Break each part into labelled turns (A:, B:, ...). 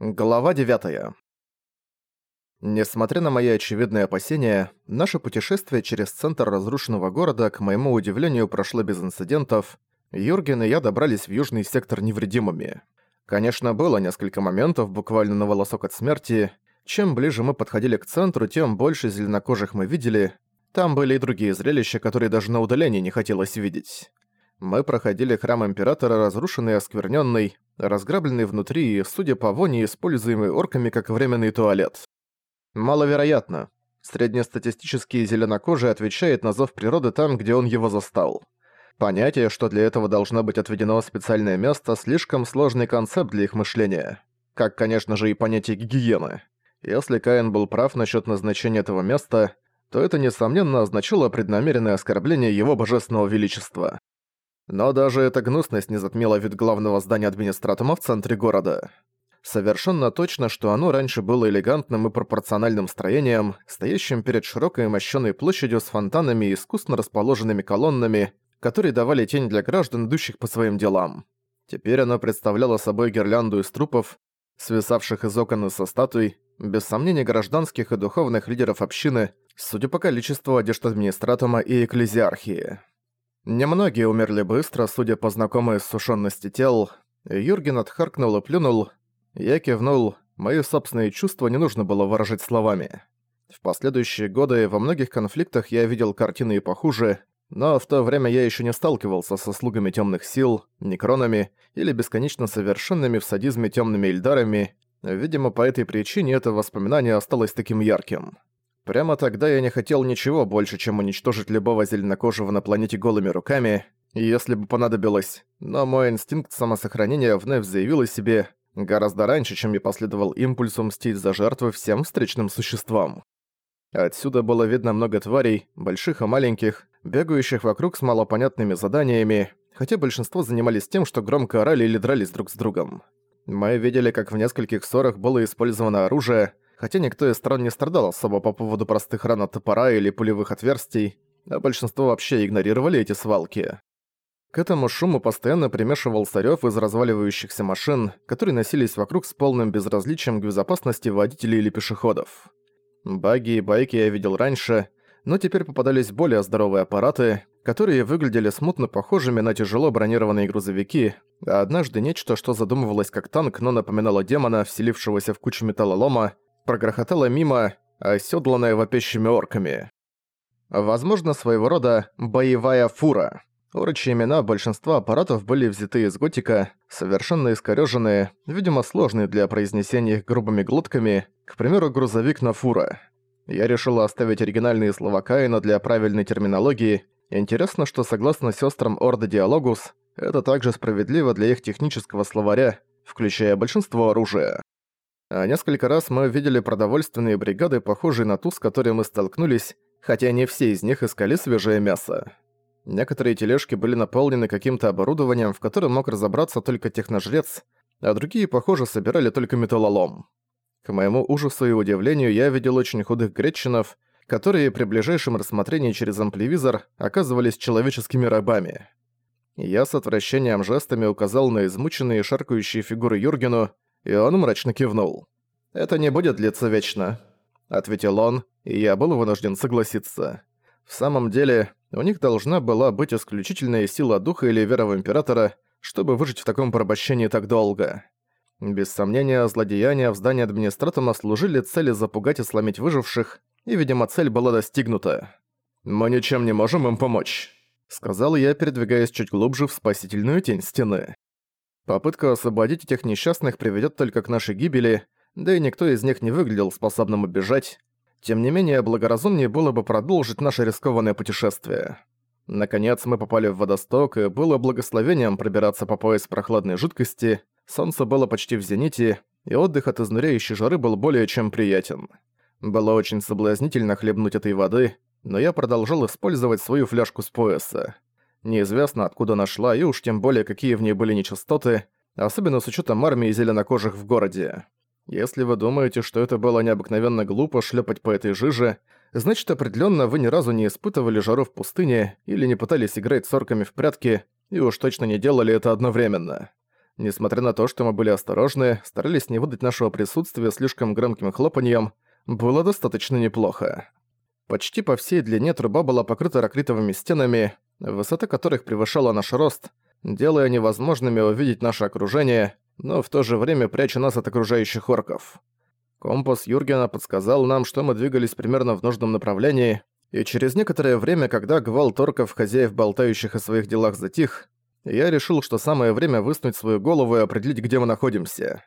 A: Глава 9. Несмотря на мои очевидные опасения, наше путешествие через центр разрушенного города, к моему удивлению, прошло без инцидентов. Юрген и я добрались в южный сектор невредимыми. Конечно, было несколько моментов, буквально на волосок от смерти. Чем ближе мы подходили к центру, тем больше зеленокожих мы видели. Там были и другие зрелища, которые даже на удалении не хотелось видеть. Мы проходили храм Императора, разрушенный и осквернённый, разграбленный внутри и, судя по воне, используемый орками как временный туалет. Маловероятно. Среднестатистический зеленокожий отвечает на зов природы там, где он его застал. Понятие, что для этого должно быть отведено специальное место, слишком сложный концепт для их мышления. Как, конечно же, и понятие гигиены. Если Каин был прав насчет назначения этого места, то это, несомненно, означало преднамеренное оскорбление его божественного величества. Но даже эта гнусность не затмила вид главного здания администратума в центре города. Совершенно точно, что оно раньше было элегантным и пропорциональным строением, стоящим перед широкой мощенной площадью с фонтанами и искусно расположенными колоннами, которые давали тень для граждан, идущих по своим делам. Теперь оно представляло собой гирлянду из трупов, свисавших из окон и со статуй, без сомнения гражданских и духовных лидеров общины, судя по количеству одежд администратума и экклезиархии. Немногие умерли быстро, судя по знакомой сушённости тел. Юрген отхаркнул и плюнул. Я кивнул. Мои собственные чувства не нужно было выражать словами. В последующие годы во многих конфликтах я видел картины и похуже, но в то время я еще не сталкивался со слугами темных сил, некронами или бесконечно совершенными в садизме темными эльдарами. Видимо, по этой причине это воспоминание осталось таким ярким. Прямо тогда я не хотел ничего больше, чем уничтожить любого зеленокожего на планете голыми руками, если бы понадобилось, но мой инстинкт самосохранения вновь заявил о себе гораздо раньше, чем я последовал импульсу мстить за жертвы всем встречным существам. Отсюда было видно много тварей, больших и маленьких, бегающих вокруг с малопонятными заданиями, хотя большинство занимались тем, что громко орали или дрались друг с другом. Мы видели, как в нескольких ссорах было использовано оружие, хотя никто из стран не страдал особо по поводу простых ран от топора или пулевых отверстий, а большинство вообще игнорировали эти свалки. К этому шуму постоянно примешивался рёв из разваливающихся машин, которые носились вокруг с полным безразличием к безопасности водителей или пешеходов. Баги и байки я видел раньше, но теперь попадались более здоровые аппараты, которые выглядели смутно похожими на тяжело бронированные грузовики, а однажды нечто, что задумывалось как танк, но напоминало демона, вселившегося в кучу металлолома, прогрохотала мимо, оседланная вопящими орками. Возможно, своего рода «боевая фура». Орочи имена большинства аппаратов были взяты из готика, совершенно искорёженные, видимо, сложные для произнесения их грубыми глотками, к примеру, грузовик на фура. Я решила оставить оригинальные слова Каина для правильной терминологии. Интересно, что согласно сестрам Орда Диалогус, это также справедливо для их технического словаря, включая большинство оружия. А несколько раз мы видели продовольственные бригады, похожие на ту, с которой мы столкнулись, хотя не все из них искали свежее мясо. Некоторые тележки были наполнены каким-то оборудованием, в котором мог разобраться только техножрец, а другие, похоже, собирали только металлолом. К моему ужасу и удивлению, я видел очень худых гречинов, которые при ближайшем рассмотрении через ампливизор оказывались человеческими рабами. Я с отвращением жестами указал на измученные шаркающие фигуры Юргену, и он мрачно кивнул. «Это не будет длиться вечно», — ответил он, и я был вынужден согласиться. В самом деле, у них должна была быть исключительная сила духа или вера в Императора, чтобы выжить в таком порабощении так долго. Без сомнения, злодеяния в здании администратума служили цели запугать и сломить выживших, и, видимо, цель была достигнута. «Мы ничем не можем им помочь», — сказал я, передвигаясь чуть глубже в спасительную тень стены. Попытка освободить этих несчастных приведет только к нашей гибели, да и никто из них не выглядел способным убежать. Тем не менее, благоразумнее было бы продолжить наше рискованное путешествие. Наконец мы попали в водосток, и было благословением пробираться по пояс прохладной жидкости, солнце было почти в зените, и отдых от изнуряющей жары был более чем приятен. Было очень соблазнительно хлебнуть этой воды, но я продолжал использовать свою фляжку с пояса. Неизвестно, откуда нашла, и уж тем более, какие в ней были нечистоты, особенно с учетом армии зеленокожих в городе. Если вы думаете, что это было необыкновенно глупо шлепать по этой жиже, значит определенно вы ни разу не испытывали жару в пустыне или не пытались играть с орками в прятки, и уж точно не делали это одновременно. Несмотря на то, что мы были осторожны, старались не выдать нашего присутствия слишком громким хлопаньем, было достаточно неплохо. Почти по всей длине труба была покрыта ракритовыми стенами, высота которых превышала наш рост, делая невозможными увидеть наше окружение, но в то же время пряча нас от окружающих орков. Компас Юргена подсказал нам, что мы двигались примерно в нужном направлении, и через некоторое время, когда гвалт орков, хозяев болтающих о своих делах затих, я решил, что самое время высунуть свою голову и определить, где мы находимся.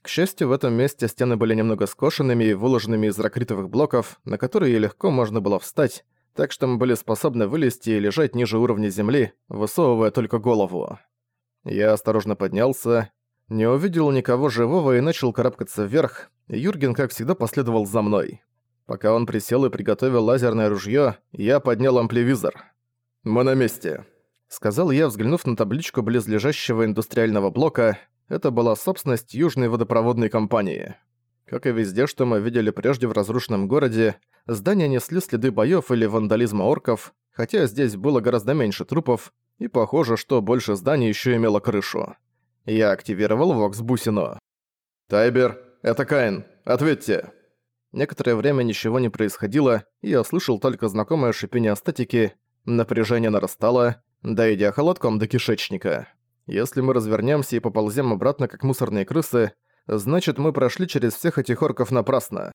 A: К счастью, в этом месте стены были немного скошенными и выложенными из ракритовых блоков, на которые легко можно было встать, так что мы были способны вылезти и лежать ниже уровня земли, высовывая только голову. Я осторожно поднялся, не увидел никого живого и начал карабкаться вверх, Юрген, как всегда, последовал за мной. Пока он присел и приготовил лазерное ружье, я поднял ампливизор. «Мы на месте», — сказал я, взглянув на табличку близлежащего индустриального блока. Это была собственность Южной водопроводной компании. Как и везде, что мы видели прежде в разрушенном городе, здания несли следы боёв или вандализма орков, хотя здесь было гораздо меньше трупов, и похоже, что больше зданий ещё имело крышу. Я активировал Вокс-бусину. «Тайбер, это Каин, ответьте!» Некоторое время ничего не происходило, и я слышал только знакомое шипение статики, напряжение нарастало, дойдя холодком до кишечника. Если мы развернемся и поползем обратно, как мусорные крысы, значит, мы прошли через всех этих орков напрасно.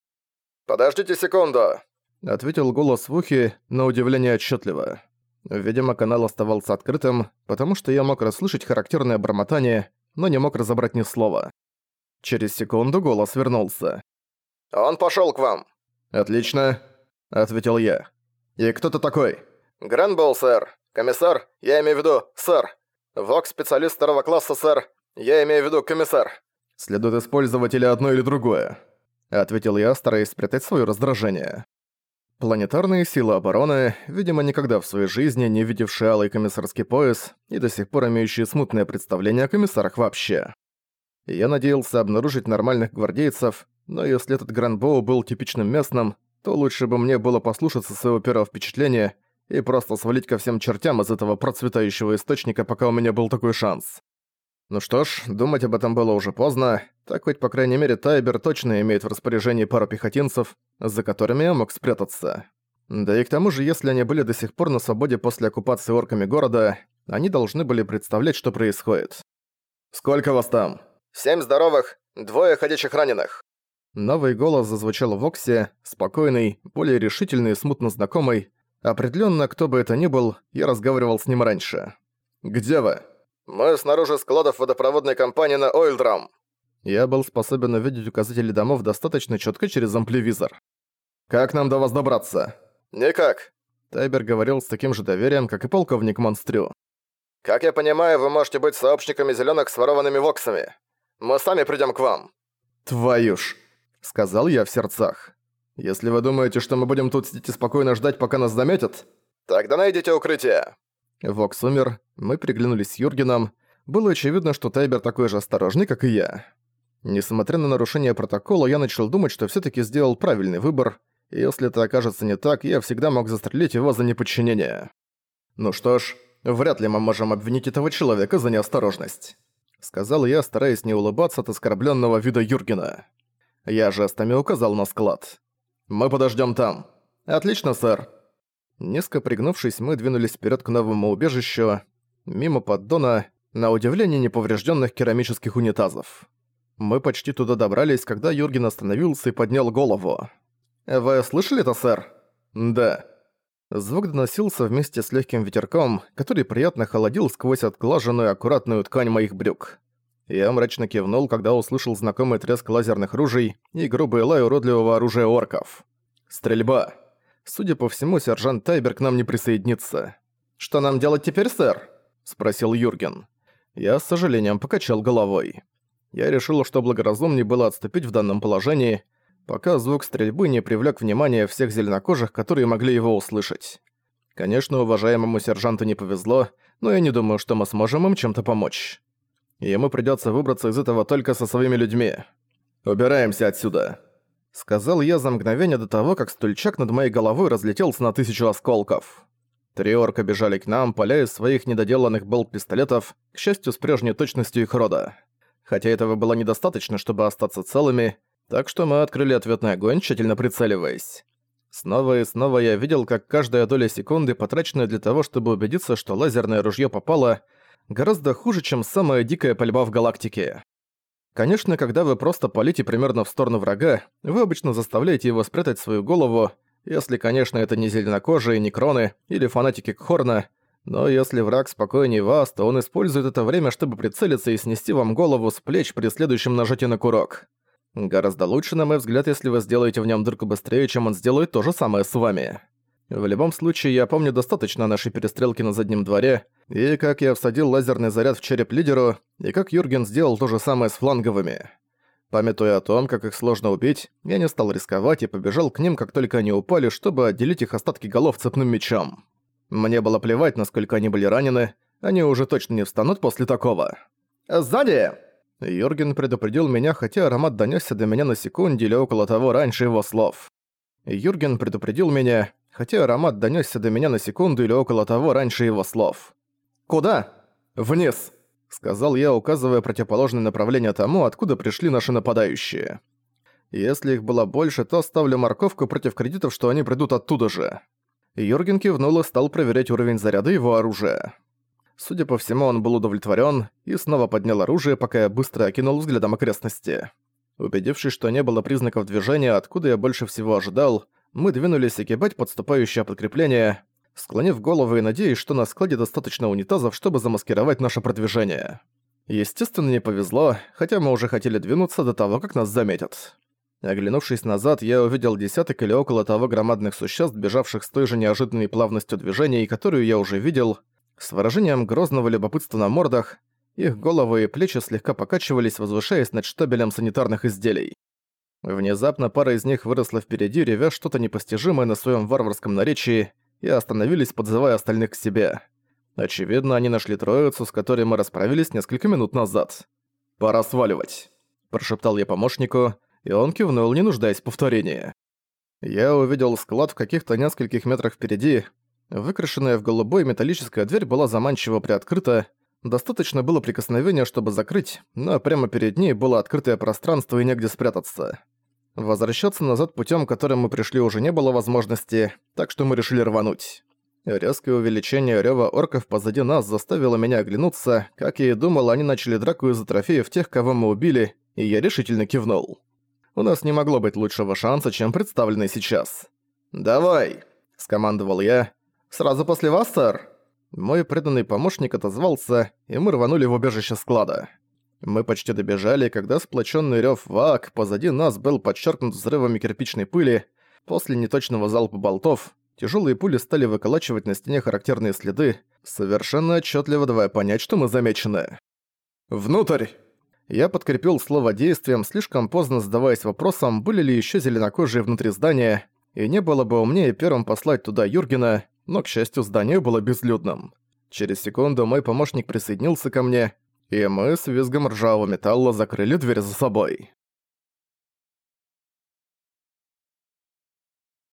A: «Подождите секунду!» — ответил голос в ухе, на удивление отчетливо. Видимо, канал оставался открытым, потому что я мог расслышать характерное бормотание, но не мог разобрать ни слова. Через секунду голос вернулся. «Он пошёл к вам». «Отлично», — ответил я. «И кто ты такой?» «Грэнбоу, сэр. Комиссар, я имею в виду, сэр. Вокс-специалист второго класса, сэр. Я имею в виду комиссар». «Следует использовать или одно, или другое», — ответил я, стараясь спрятать своё раздражение. Планетарные силы обороны, видимо, никогда в своей жизни не видевшие алый комиссарский пояс и до сих пор имеющие смутное представление о комиссарах вообще. Я надеялся обнаружить нормальных гвардейцев, но если этот Гранбоу был типичным местным, то лучше бы мне было послушаться своего первого впечатления и просто свалить ко всем чертям из этого процветающего источника, пока у меня был такой шанс. Ну что ж, думать об этом было уже поздно, так хоть по крайней мере Тайбер точно имеет в распоряжении пару пехотинцев, за которыми я мог спрятаться. Да и к тому же, если они были до сих пор на свободе после оккупации орками города, они должны были представлять, что происходит. «Сколько вас там?» «Семь здоровых, двое ходячих раненых». Новый голос зазвучал в Оксе, спокойный, более решительный и смутно знакомый. Определенно, кто бы это ни был, я разговаривал с ним раньше. «Где вы?» «Мы снаружи складов водопроводной компании на Ойлдрам». Я был способен увидеть указатели домов достаточно четко через ампливизор. «Как нам до вас добраться?» «Никак», — Тайбер говорил с таким же доверием, как и полковник Монстрю. «Как я понимаю, вы можете быть сообщниками зеленых с ворованными воксами. Мы сами придем к вам». «Твою ж», — сказал я в сердцах. «Если вы думаете, что мы будем тут сидеть и спокойно ждать, пока нас заметят, тогда найдите укрытие». Вокс умер, мы приглянулись с Юргеном. Было очевидно, что Тайбер такой же осторожный, как и я. Несмотря на нарушение протокола, я начал думать, что все таки сделал правильный выбор, и если это окажется не так, я всегда мог застрелить его за неподчинение. Ну что ж, вряд ли мы можем обвинить этого человека за неосторожность. Сказал я, стараясь не улыбаться от оскорбленного вида Юргена. Я жестами указал на склад. «Мы подождем там». «Отлично, сэр». Низко пригнувшись, мы двинулись вперед к новому убежищу, мимо поддона, на удивление неповрежденных керамических унитазов. Мы почти туда добрались, когда Юрген остановился и поднял голову. «Вы слышали это, сэр?» «Да». Звук доносился вместе с легким ветерком, который приятно холодил сквозь отглаженную аккуратную ткань моих брюк. Я мрачно кивнул, когда услышал знакомый треск лазерных ружей и грубый лай уродливого оружия орков. Стрельба. Судя по всему, сержант Тайбер к нам не присоединится. «Что нам делать теперь, сэр?» – спросил Юрген. Я с сожалением покачал головой. Я решил, что благоразумнее было отступить в данном положении, пока звук стрельбы не привлек внимание всех зеленокожих, которые могли его услышать. Конечно, уважаемому сержанту не повезло, но я не думаю, что мы сможем им чем-то помочь. Ему придётся выбраться из этого только со своими людьми. Убираемся отсюда», — сказал я за мгновение до того, как стульчак над моей головой разлетелся на тысячу осколков. Три орка бежали к нам, поля из своих недоделанных болт-пистолетов, к счастью, с прежней точностью их рода. Хотя этого было недостаточно, чтобы остаться целыми, так что мы открыли ответный огонь, тщательно прицеливаясь. Снова и снова я видел, как каждая доля секунды, потраченная для того, чтобы убедиться, что лазерное ружье попало, гораздо хуже, чем самая дикая пальба в галактике. Конечно, когда вы просто палите примерно в сторону врага, вы обычно заставляете его спрятать свою голову, если, конечно, это не зеленокожие, не кроны или фанатики Кхорна, но если враг спокойнее вас, то он использует это время, чтобы прицелиться и снести вам голову с плеч при следующем нажатии на курок. Гораздо лучше, на мой взгляд, если вы сделаете в нем дырку быстрее, чем он сделает то же самое с вами. В любом случае, я помню достаточно нашей перестрелки на заднем дворе, и как я всадил лазерный заряд в череп лидеру, и как Юрген сделал то же самое с фланговыми. Памятуя о том, как их сложно убить, я не стал рисковать и побежал к ним, как только они упали, чтобы отделить их остатки голов цепным мечом. Мне было плевать, насколько они были ранены, они уже точно не встанут после такого. «Сзади!» Юрген предупредил меня, хотя аромат донёсся до меня на секунде или около того раньше его слов. Юрген предупредил меня, хотя аромат донёсся до меня на секунду или около того раньше его слов. «Куда?» «Вниз», — сказал я, указывая противоположное направление тому, откуда пришли наши нападающие. «Если их было больше, то ставлю морковку против кредитов, что они придут оттуда же». Юрген кивнул и стал проверять уровень заряда его оружия. Судя по всему, он был удовлетворен и снова поднял оружие, пока я быстро окинул взглядом окрестности. Убедившись, что не было признаков движения, откуда я больше всего ожидал, мы двинулись огибать подступающее подкрепление, склонив голову и надеясь, что на складе достаточно унитазов, чтобы замаскировать наше продвижение. Естественно, не повезло, хотя мы уже хотели двинуться до того, как нас заметят. Оглянувшись назад, я увидел десяток или около того громадных существ, бежавших с той же неожиданной плавностью движений, которую я уже видел, с выражением грозного любопытства на мордах, их головы и плечи слегка покачивались, возвышаясь над штабелем санитарных изделий. Внезапно пара из них выросла впереди, ревя что-то непостижимое на своем варварском наречии, и остановились, подзывая остальных к себе. Очевидно, они нашли троицу, с которой мы расправились несколько минут назад. «Пора сваливать», – прошептал я помощнику, и он кивнул, не нуждаясь в повторении. Я увидел склад в каких-то нескольких метрах впереди, Выкрашенная в голубой металлическая дверь была заманчиво приоткрыта, достаточно было прикосновения, чтобы закрыть, но прямо перед ней было открытое пространство и негде спрятаться. Возвращаться назад путем, которым мы пришли, уже не было возможности, так что мы решили рвануть. Резкое увеличение рёва орков позади нас заставило меня оглянуться, как я и думал, они начали драку из-за трофеев тех, кого мы убили, и я решительно кивнул. У нас не могло быть лучшего шанса, чем представленный сейчас. «Давай!» – скомандовал я, «Сразу после вас, сэр?» Мой преданный помощник отозвался, и мы рванули в убежище склада. Мы почти добежали, когда сплоченный рев ВАК позади нас был подчеркнут взрывами кирпичной пыли. После неточного залпа болтов тяжелые пули стали выколачивать на стене характерные следы, совершенно отчетливо давая понять, что мы замечены. «Внутрь!» Я подкрепил слово действием, слишком поздно задаваясь вопросом, были ли еще зеленокожие внутри здания, и не было бы умнее первым послать туда Юргена, но, к счастью, здание было безлюдным. Через секунду мой помощник присоединился ко мне, и мы с визгом ржавого металла закрыли дверь за собой.